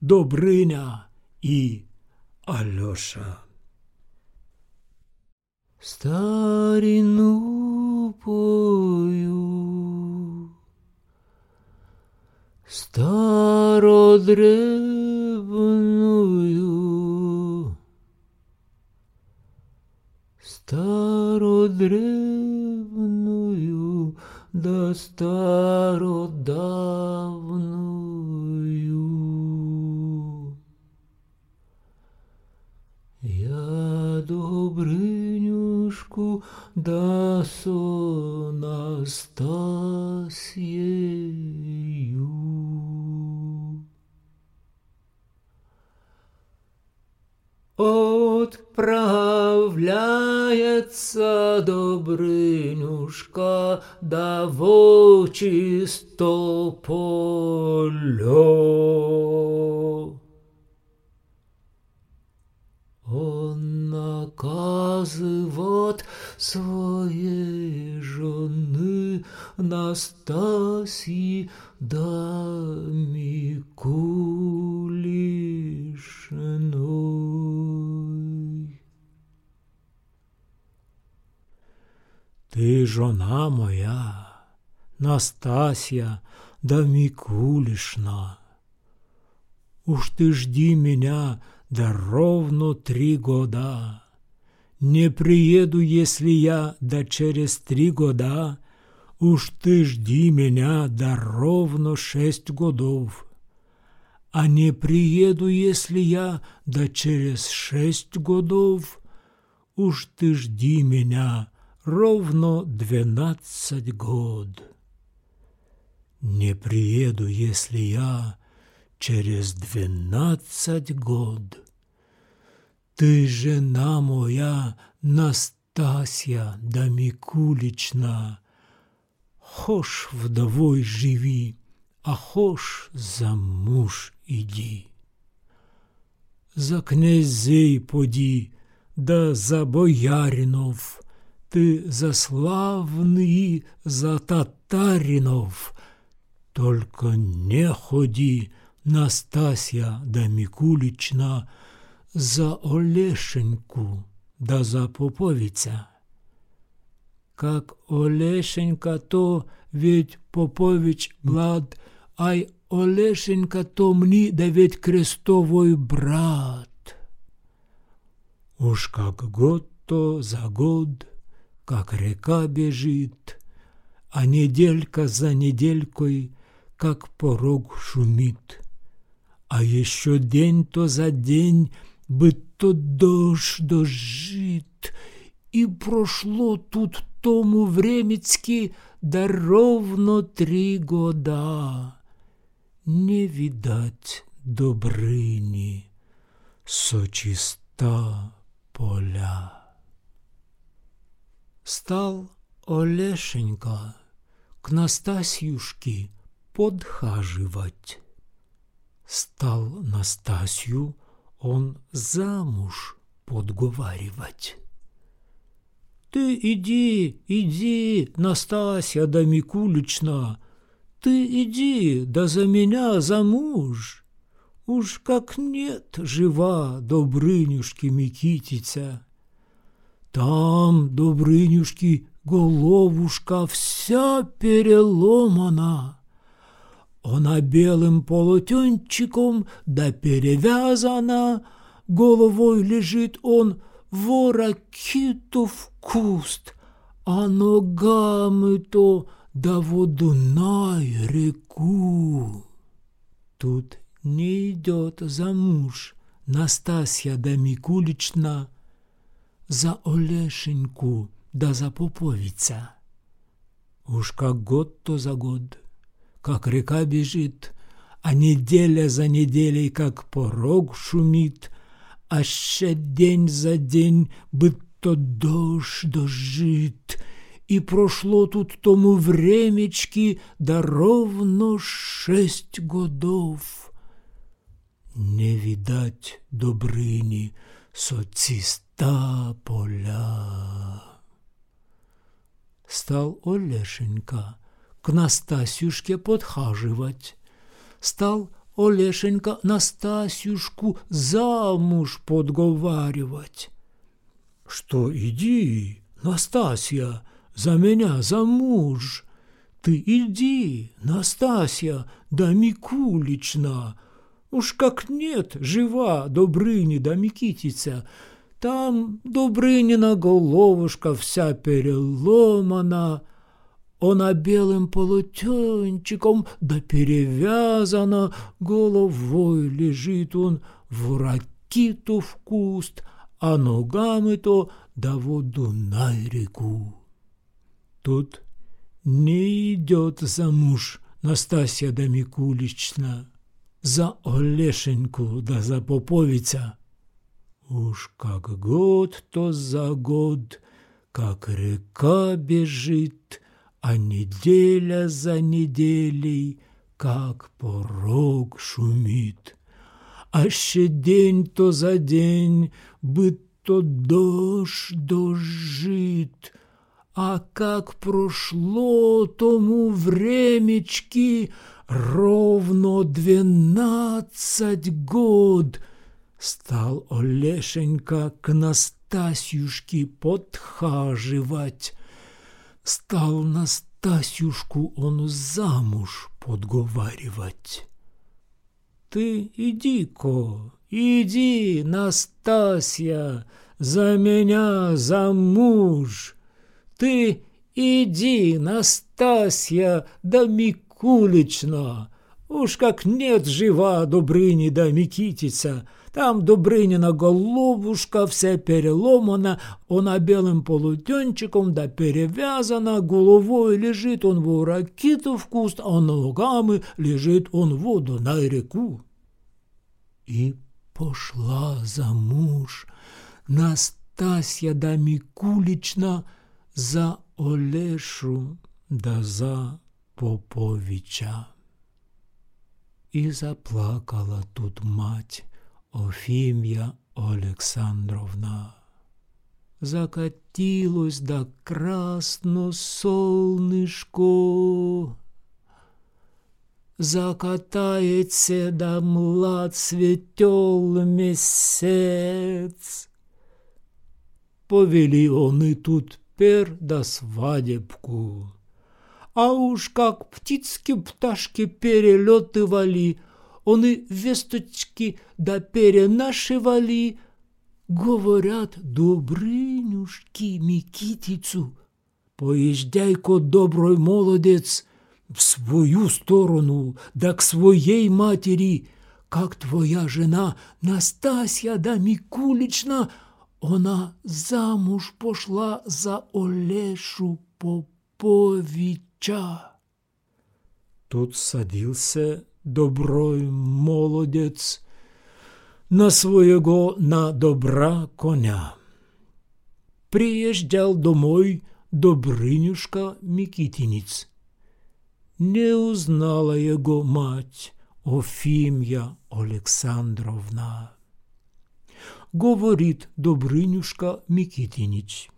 Добрыня и Алеша. Старину пою, стародревную, стародревную, да стародавную. Добрынюшку да сон Настасьею. Отправляется Добрынюшка да в чисто поле. Наказывает своей жены Настасьи да Микулишной. Ты жена моя, Настасья да Микулишна. Уж ты жди меня, да ровно три года. Не приеду, если я, да через три года. Уж ты жди меня, да ровно шесть годов. А не приеду, если я, да через шесть годов. Уж ты жди меня, ровно двенадцать год. Не приеду, если я через двенадцать год. Ты жена моя, Настасья да Микулична, Хошь вдовой живи, а хошь за муж иди. За князей поди, да за бояринов, Ты за славный, за татаринов, Только не ходи, Настасья да Микулична, за Олешеньку да за Поповиця. Как Олешенька то ведь Попович блад, ай Олешенька то мне да ведь крестовой брат. Уж как год то за год, как река бежит, а неделька за неделькой, как порог шумит. А еще день то за день бы то дождь дожит, и прошло тут тому времецки да ровно три года. Не видать Добрыни, сочиста поля. Стал Олешенька к Настасьюшке подхаживать. Стал Настасью он замуж подговаривать. Ты иди, иди, Настасья да Микулична, ты иди, да за меня замуж. Уж как нет жива Добрынюшки Микитица. Там Добрынюшки головушка вся переломана. Она белым полотенчиком да перевязана, головой лежит он в ракитов куст, а ногами-то да в Дунай реку. Тут не идет замуж Настасья да Микулична за Олешеньку да за Поповица. Уж как год то за год как река бежит, а неделя за неделей, как порог шумит, а ще день за день, будто дождь дожит. И прошло тут тому времечки, да ровно шесть годов. Не видать Добрыни социста поля. Стал Олешенька к Настасюшке подхаживать. Стал Олешенька Настасюшку замуж подговаривать. Что иди, Настасья, за меня замуж. Ты иди, Настасья, да Микулична. Уж как нет, жива Добрыни да Микитица, там Добрынина головушка вся переломана, она белым полотенчиком да перевязана, головой лежит он в ракиту в куст, а ногами-то да воду на реку. Тут не идет замуж Настасья да Микулична за Олешеньку да за Поповица. Уж как год, то за год, как река бежит, а неделя за неделей, как порог шумит. А ще день то за день, быт то дождь дожит, а как прошло тому времечки ровно двенадцать год — Стал Олешенька к Настасьюшке подхаживать. Стал Настасьюшку он замуж подговаривать. Ты иди-ка, иди, Настасья, за меня замуж. Ты иди, Настасья, да Микулична, уж как нет жива Добрыни да Микитица, там Добрынина головушка вся переломана, она белым полотенчиком да перевязана, головой лежит он в ракиту в куст, а ногами лежит он в воду на реку. И пошла за муж Настасья да Микулична за Олешу да за Поповича. И заплакала тут мать, Офім'я Олександровна. Закатилось да красно солнышко, Закатается да млад цветел месяц. Повели они тут пер да свадебку, А уж как птицки-пташки перелетывали — они весточки да перенашивали, говорят, Добрынюшки Микитицу, поезжай-ка, доброй молодец, в свою сторону, да к своей матери, как твоя жена Настасья да Микулична, она замуж пошла за Олешу Поповича. Тут садился доброй молодец на своего на добра коня. Приезжал домой Добрынюшка Микитинец. Не узнала его мать Офимья Александровна. Говорит Добрынюшка Микитинич.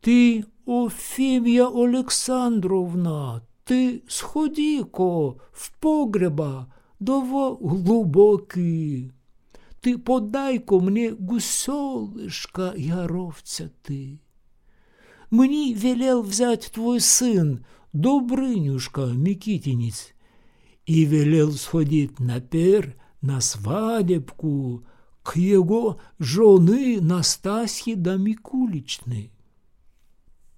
Ты, Офимья Александровна, ти сходи-ко в погреба, дово глубокий. Ти подай-ко мені гусолишка яровця ти. Мені велел взять твой сын, Добрынюшка Микитинец, и велел сходить напер на свадебку к его жены Настасьи да Микуличны.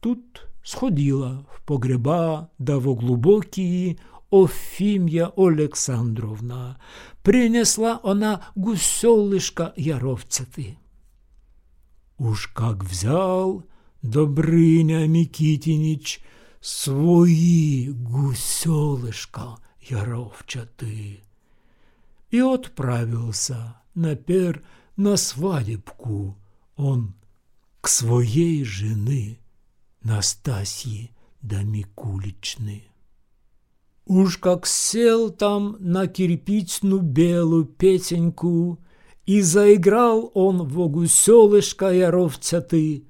Тут сходила в погреба да глубокие Офимья Олександровна. Принесла она гуселышка яровцаты. Уж как взял Добрыня Микитинич свои гуселышка яровчаты и отправился напер на свадебку он к своей жены Настасьи да Микуличны. Уж как сел там на кирпичную белую песенку, И заиграл он в гуселышка яровцяты,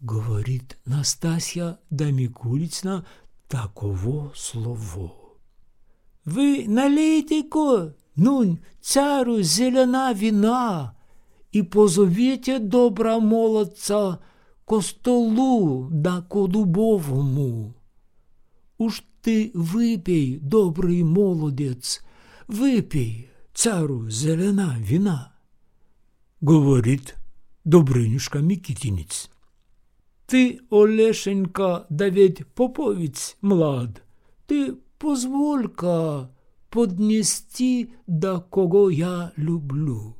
Говорит Настасья да Микулична таково слово. вы налейте-ко, нунь, цару зелена вина, и позовите добра молодца ко столу да ко дубовому. Уж ты выпей, добрый молодец, выпей, цару зелена вина, говорит Добрынюшка Микитинец. Ты, Олешенька, да ведь млад, ты позволь-ка поднести до кого я люблю.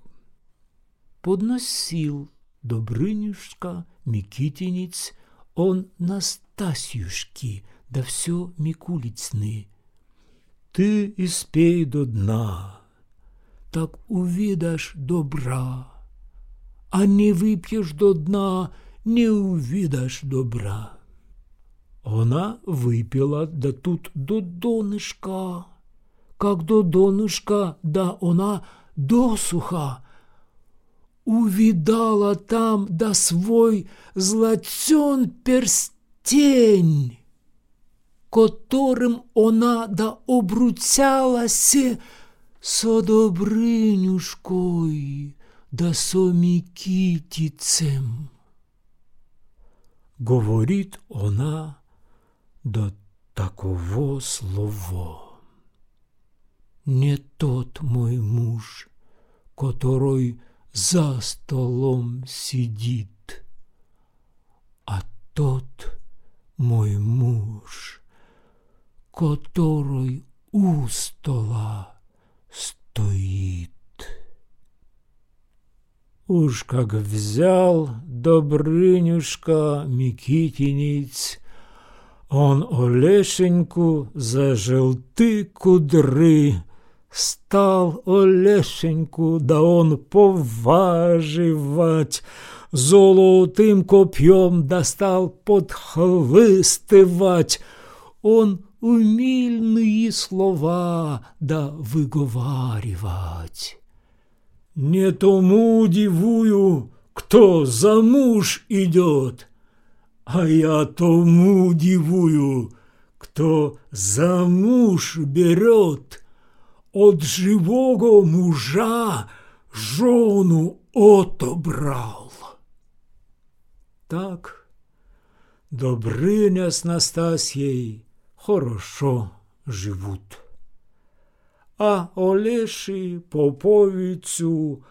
Подносил Добрынюшка Микитинец, он Настасьюшки, да все Микулицны. Ты испей до дна, так увидишь добра, а не выпьешь до дна, не увидишь добра. Она выпила, да тут до донышка, как до донышка, да она досуха, увидала там да свой златен перстень, которым она да обруцялася со Добрынюшкой да со Микитицем. Говорит она до такого слова. Не тот мой муж, который за столом сидит, а тот мой муж, который у стола стоит. Уж как взял Добрынюшка Микитинец, он Олешеньку за желты кудры, Стал Олешеньку, да он поваживать, Золотым копьем достал подхлыстывать. Он умильные слова да выговаривать. Не тому дивую, кто за муж идет, а я тому дивую, кто за муж берет от живого мужа жону отобрал. Так Добрыня с Настасьей хорошо живут. А Олеши Поповицу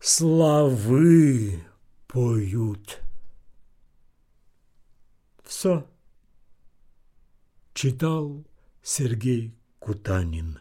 славы поют. Все читал Сергей Кутанин.